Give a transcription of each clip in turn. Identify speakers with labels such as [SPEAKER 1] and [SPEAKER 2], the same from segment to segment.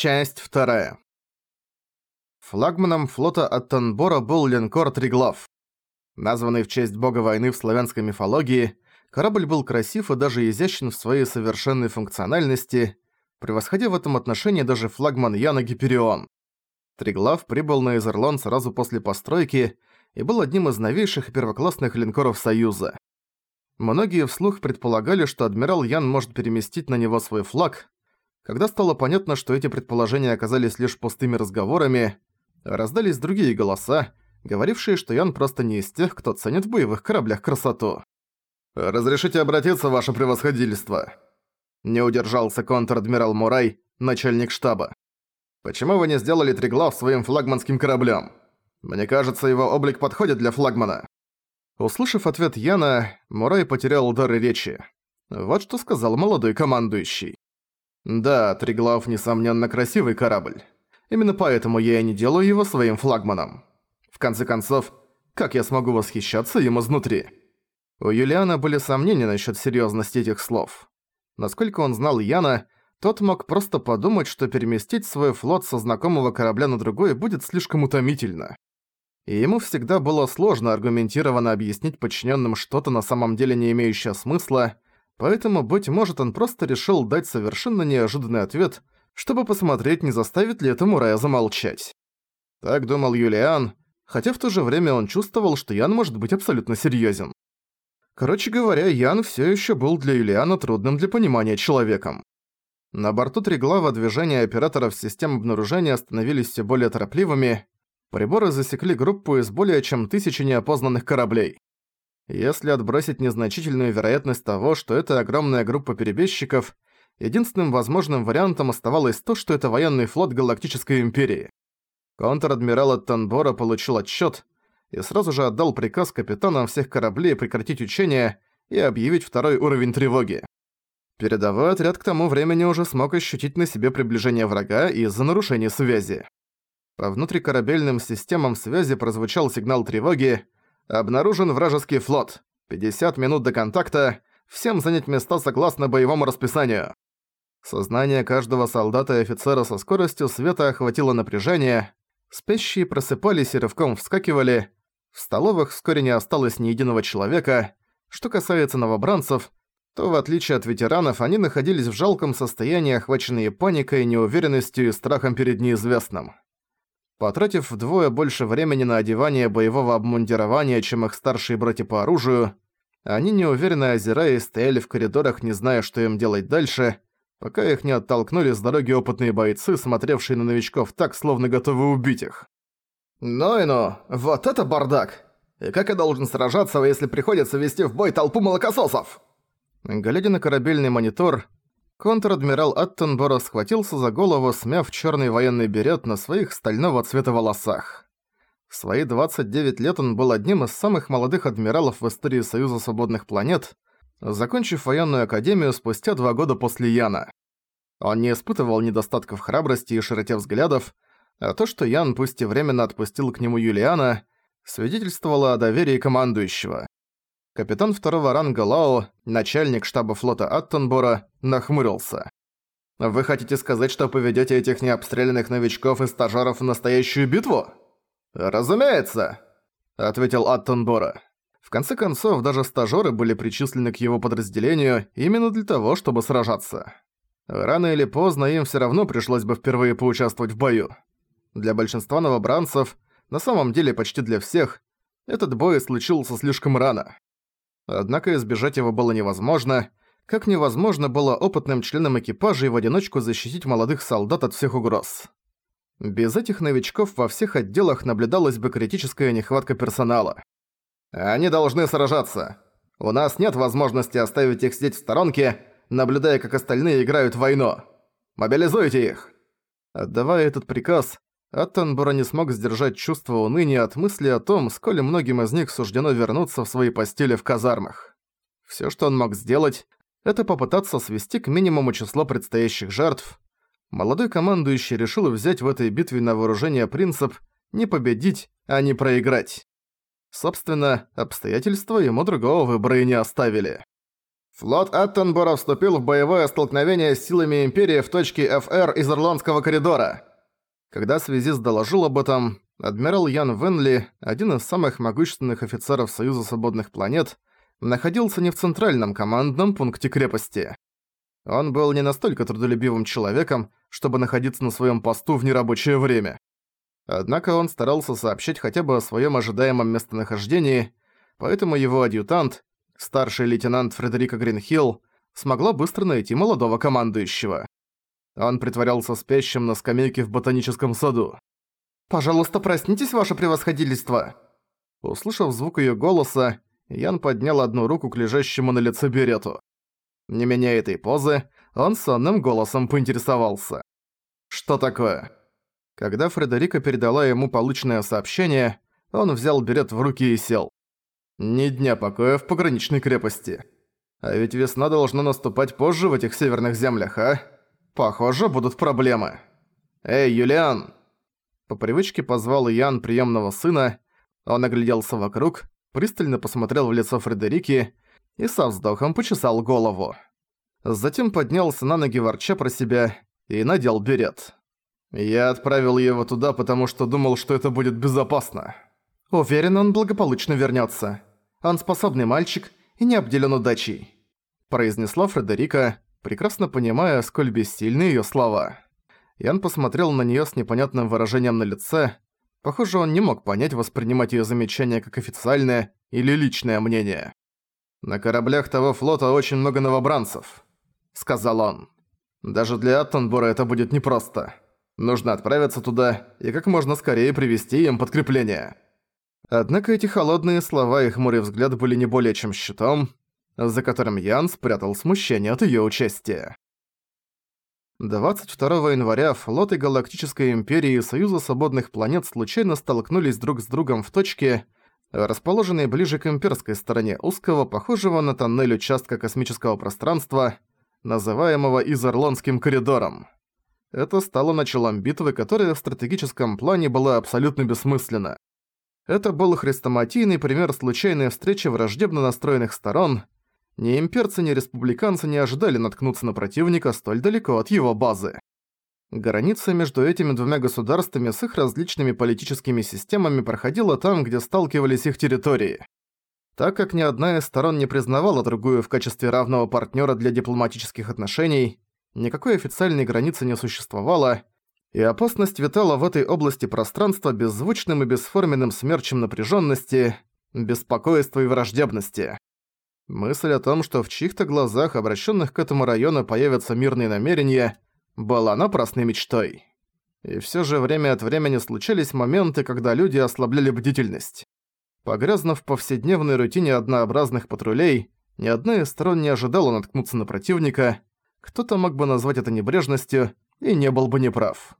[SPEAKER 1] Часть вторая. Флагманом флота Аттенбора был линкор Триглав. Названный в честь бога войны в славянской мифологии, корабль был красив и даже изящен в своей совершенной функциональности, превосходя в этом отношении даже флагман Яна Гиперион. Триглав прибыл на Изерлон сразу после постройки и был одним из новейших и первоклассных линкоров Союза. Многие вслух предполагали, что адмирал Ян может переместить на него свой флаг. Когда стало понятно, что эти предположения оказались лишь пустыми разговорами, раздались другие голоса, говорившие, что Ян просто не из тех, кто ценит в боевых кораблях красоту. «Разрешите обратиться, ваше превосходительство?» Не удержался контр-адмирал Мурай, начальник штаба. «Почему вы не сделали Триглав своим флагманским кораблем? Мне кажется, его облик подходит для флагмана». Услышав ответ Яна, Мурай потерял удары речи. Вот что сказал молодой командующий. «Да, Триглав, несомненно, красивый корабль. Именно поэтому я и не делаю его своим флагманом. В конце концов, как я смогу восхищаться им изнутри?» У Юлиана были сомнения насчет серьезности этих слов. Насколько он знал Яна, тот мог просто подумать, что переместить свой флот со знакомого корабля на другой будет слишком утомительно и ему всегда было сложно аргументированно объяснить подчиненным что-то на самом деле не имеющее смысла, поэтому, быть может, он просто решил дать совершенно неожиданный ответ, чтобы посмотреть, не заставит ли это Мурая замолчать. Так думал Юлиан, хотя в то же время он чувствовал, что Ян может быть абсолютно серьёзен. Короче говоря, Ян всё ещё был для Юлиана трудным для понимания человеком. На борту Триглава движения операторов систем обнаружения становились всё более торопливыми, Приборы засекли группу из более чем тысячи неопознанных кораблей. Если отбросить незначительную вероятность того, что это огромная группа перебежчиков, единственным возможным вариантом оставалось то, что это военный флот Галактической Империи. Контр-адмирал от Танбора получил отчет и сразу же отдал приказ капитанам всех кораблей прекратить учения и объявить второй уровень тревоги. Передовой отряд к тому времени уже смог ощутить на себе приближение врага из-за нарушения связи. По внутрикорабельным системам связи прозвучал сигнал тревоги. «Обнаружен вражеский флот. 50 минут до контакта. Всем занять места согласно боевому расписанию». Сознание каждого солдата и офицера со скоростью света охватило напряжение. Спящие просыпались и рывком вскакивали. В столовых вскоре не осталось ни единого человека. Что касается новобранцев, то в отличие от ветеранов, они находились в жалком состоянии, охваченные паникой, неуверенностью и страхом перед неизвестным. Потратив вдвое больше времени на одевание боевого обмундирования, чем их старшие братья по оружию, они неуверенно озираясь стояли в коридорах, не зная, что им делать дальше, пока их не оттолкнули с дороги опытные бойцы, смотревшие на новичков так, словно готовы убить их. «Ну и ну, вот это бардак! И как я должен сражаться, если приходится вести в бой толпу молокососов?» Глядя на корабельный монитор, Контр-адмирал Аттенборо схватился за голову, смяв черный военный берет на своих стального цвета волосах. В свои 29 лет он был одним из самых молодых адмиралов в истории Союза Свободных Планет, закончив военную академию спустя два года после Яна. Он не испытывал недостатков храбрости и широте взглядов, а то, что Ян пусть и временно отпустил к нему Юлиана, свидетельствовало о доверии командующего. Капитан второго ранга Лао, начальник штаба флота Аттенбора, нахмурился. «Вы хотите сказать, что поведете этих необстрелянных новичков и стажеров в настоящую битву?» «Разумеется», — ответил Аттенбора. В конце концов, даже стажеры были причислены к его подразделению именно для того, чтобы сражаться. Рано или поздно им все равно пришлось бы впервые поучаствовать в бою. Для большинства новобранцев, на самом деле почти для всех, этот бой случился слишком рано. Однако избежать его было невозможно, как невозможно было опытным членам экипажа и в одиночку защитить молодых солдат от всех угроз. Без этих новичков во всех отделах наблюдалась бы критическая нехватка персонала. Они должны сражаться. У нас нет возможности оставить их сидеть в сторонке, наблюдая, как остальные играют в войну. Мобилизуйте их!» Отдавая этот приказ, Аттенбора не смог сдержать чувство уныния от мысли о том, сколь многим из них суждено вернуться в свои постели в казармах. Всё, что он мог сделать, это попытаться свести к минимуму число предстоящих жертв. Молодой командующий решил взять в этой битве на вооружение принцип «не победить, а не проиграть». Собственно, обстоятельства ему другого выбора и не оставили. Флот Аттенбора вступил в боевое столкновение с силами Империи в точке ФР из Ирландского коридора. Когда связист доложил об этом, адмирал Ян Венли, один из самых могущественных офицеров Союза Свободных Планет, находился не в центральном командном пункте крепости. Он был не настолько трудолюбивым человеком, чтобы находиться на своем посту в нерабочее время. Однако он старался сообщить хотя бы о своем ожидаемом местонахождении, поэтому его адъютант, старший лейтенант Фредерика Гринхилл смогла быстро найти молодого командующего. Он притворялся спящим на скамейке в ботаническом саду. «Пожалуйста, проснитесь, ваше превосходительство!» Услышав звук её голоса, Ян поднял одну руку к лежащему на лице берету. Не меняя этой позы, он сонным голосом поинтересовался. «Что такое?» Когда Фредерика передала ему полученное сообщение, он взял берет в руки и сел. Ни дня покоя в пограничной крепости. А ведь весна должна наступать позже в этих северных землях, а? Похоже, будут проблемы. Эй, Юлиан! По привычке позвал Ян приемного сына. Он огляделся вокруг, пристально посмотрел в лицо Фредерики и со вздохом почесал голову. Затем поднялся на ноги ворча про себя и надел берет. Я отправил его туда, потому что думал, что это будет безопасно. Уверен, он благополучно вернется. Он способный мальчик и не обделен удачей», произнесла Фредерика, прекрасно понимая, сколь бессильны её слова. Ян посмотрел на неё с непонятным выражением на лице. Похоже, он не мог понять, воспринимать её замечание как официальное или личное мнение. «На кораблях того флота очень много новобранцев», — сказал он. «Даже для Аттенбора это будет непросто. Нужно отправиться туда и как можно скорее привести им подкрепление». Однако эти холодные слова и хмурый взгляд были не более чем щитом, за которым Ян спрятал смущение от её участия. 22 января флоты Галактической Империи и Союза Свободных Планет случайно столкнулись друг с другом в точке, расположенной ближе к имперской стороне узкого, похожего на тоннель участка космического пространства, называемого Изерлонским коридором. Это стало началом битвы, которая в стратегическом плане была абсолютно бессмысленна. Это был хрестоматийный пример случайной встречи враждебно настроенных сторон. Ни имперцы, ни республиканцы не ожидали наткнуться на противника столь далеко от его базы. Граница между этими двумя государствами с их различными политическими системами проходила там, где сталкивались их территории. Так как ни одна из сторон не признавала другую в качестве равного партнера для дипломатических отношений, никакой официальной границы не существовало, и опасность витала в этой области пространства беззвучным и бесформенным смерчем напряженности, беспокойства и враждебности. Мысль о том, что в чьих-то глазах, обращенных к этому району, появятся мирные намерения, была напрасной мечтой. И все же время от времени случались моменты, когда люди ослабляли бдительность. Погрязнув в повседневной рутине однообразных патрулей, ни одна из сторон не ожидала наткнуться на противника, кто-то мог бы назвать это небрежностью, и не был бы неправ.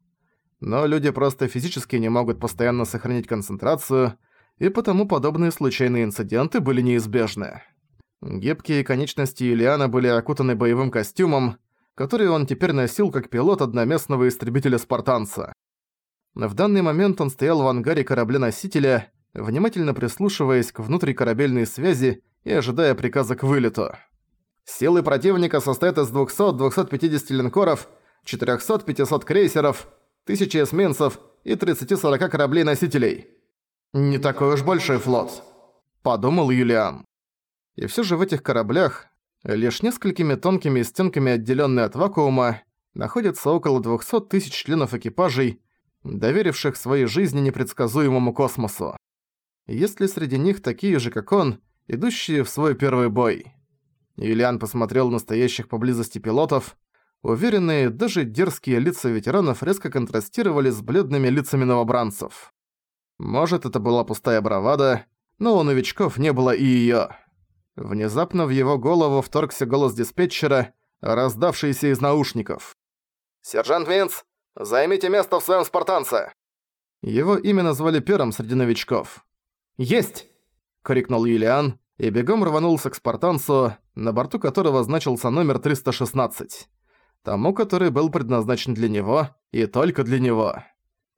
[SPEAKER 1] Но люди просто физически не могут постоянно сохранять концентрацию, и потому подобные случайные инциденты были неизбежны. Гибкие конечности Ильяна были окутаны боевым костюмом, который он теперь носил как пилот одноместного истребителя-спартанца. В данный момент он стоял в ангаре корабля-носителя, внимательно прислушиваясь к внутрикорабельной связи и ожидая приказа к вылету. Силы противника состоят из 200-250 линкоров 400-500 крейсеров, 1000 эсминцев и 30-40 кораблей-носителей. «Не такой уж большой флот», — подумал Юлиан. И все же в этих кораблях, лишь несколькими тонкими стенками отделенные от вакуума, находится около 200 тысяч членов экипажей, доверивших своей жизни непредсказуемому космосу. Есть ли среди них такие же, как он, идущие в свой первый бой? Юлиан посмотрел на стоящих поблизости пилотов, Уверенные, даже дерзкие лица ветеранов резко контрастировали с бледными лицами новобранцев. Может, это была пустая бравада, но у новичков не было и её. Внезапно в его голову вторгся голос диспетчера, раздавшийся из наушников. «Сержант Винс, займите место в своём спартанце!» Его имя назвали первым среди новичков. «Есть!» — крикнул Юлиан и бегом рванулся к спартанцу, на борту которого значился номер 316 тому, который был предназначен для него и только для него.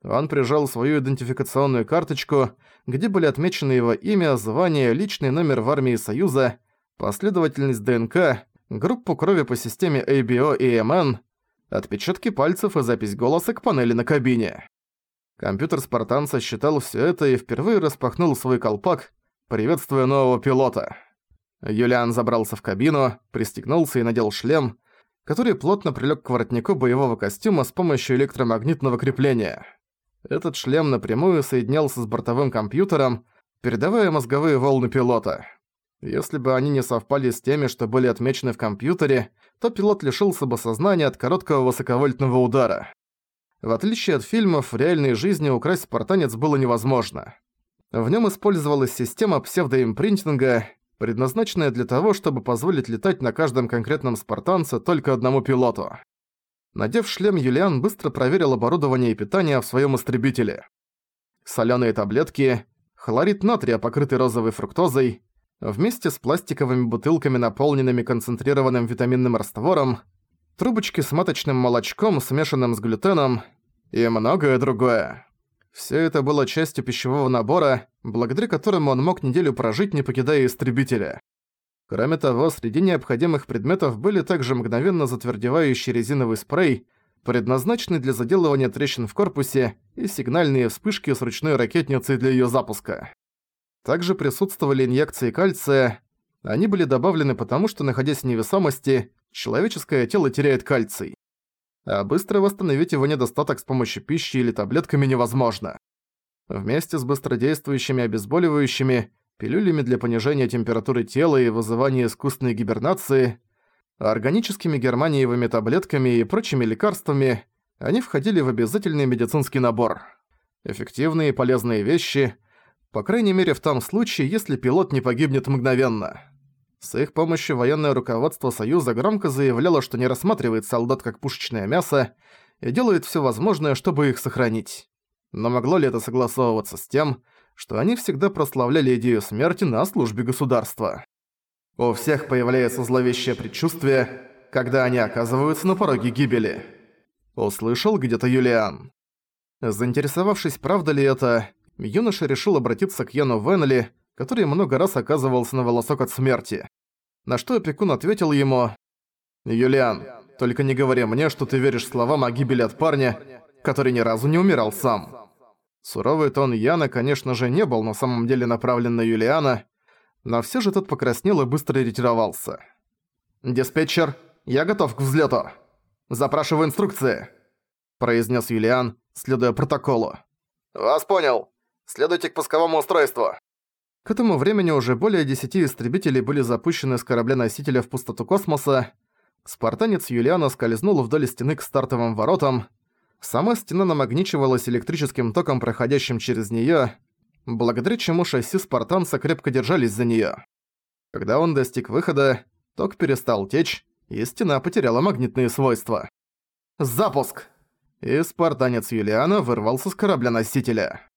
[SPEAKER 1] Он прижал свою идентификационную карточку, где были отмечены его имя, звание, личный номер в армии Союза, последовательность ДНК, группу крови по системе ABO и MN, отпечатки пальцев и запись голоса к панели на кабине. Компьютер спартанца считал все это и впервые распахнул свой колпак, приветствуя нового пилота. Юлиан забрался в кабину, пристегнулся и надел шлем, который плотно прилег к воротнику боевого костюма с помощью электромагнитного крепления. Этот шлем напрямую соединялся с бортовым компьютером, передавая мозговые волны пилота. Если бы они не совпали с теми, что были отмечены в компьютере, то пилот лишился бы сознания от короткого высоковольтного удара. В отличие от фильмов, в реальной жизни украсть спартанец было невозможно. В нем использовалась система псевдоимпринтинга, предназначенная для того, чтобы позволить летать на каждом конкретном спартанце только одному пилоту. Надев шлем, Юлиан быстро проверил оборудование и питание в своем истребителе. Соленые таблетки, хлорид натрия, покрытый розовой фруктозой, вместе с пластиковыми бутылками, наполненными концентрированным витаминным раствором, трубочки с маточным молочком, смешанным с глютеном и многое другое. Все это было частью пищевого набора, благодаря которому он мог неделю прожить, не покидая истребителя. Кроме того, среди необходимых предметов были также мгновенно затвердевающий резиновый спрей, предназначенный для заделывания трещин в корпусе, и сигнальные вспышки с ручной ракетницей для её запуска. Также присутствовали инъекции кальция. Они были добавлены потому, что, находясь в невесомости, человеческое тело теряет кальций. А быстро восстановить его недостаток с помощью пищи или таблетками невозможно. Вместе с быстродействующими обезболивающими, пилюлями для понижения температуры тела и вызывания искусственной гибернации, органическими германиевыми таблетками и прочими лекарствами, они входили в обязательный медицинский набор. Эффективные и полезные вещи, по крайней мере в том случае, если пилот не погибнет мгновенно. С их помощью военное руководство Союза громко заявляло, что не рассматривает солдат как пушечное мясо и делает все возможное, чтобы их сохранить. Но могло ли это согласовываться с тем, что они всегда прославляли идею смерти на службе государства? У всех появляется зловещее предчувствие, когда они оказываются на пороге гибели. Услышал где-то Юлиан. Заинтересовавшись, правда ли это, юноша решил обратиться к Яну Веннелли, который много раз оказывался на волосок от смерти. На что опекун ответил ему «Юлиан, только не говори мне, что ты веришь словам о гибели от парня, который ни разу не умирал сам». Суровый тон Яна, конечно же, не был на самом деле направлен на Юлиана, но все же тот покраснел и быстро ретировался. «Диспетчер, я готов к взлету. Запрашиваю инструкции», – произнес Юлиан, следуя протоколу. «Вас понял. Следуйте к пусковому устройству». К этому времени уже более десяти истребителей были запущены с корабля-носителя в пустоту космоса. Спартанец Юлиана скользнул вдоль стены к стартовым воротам. Сама стена намагничивалась электрическим током, проходящим через неё, благодаря чему шасси спартанца крепко держались за неё. Когда он достиг выхода, ток перестал течь, и стена потеряла магнитные свойства. «Запуск!» И спартанец Юлиана вырвался с корабля-носителя.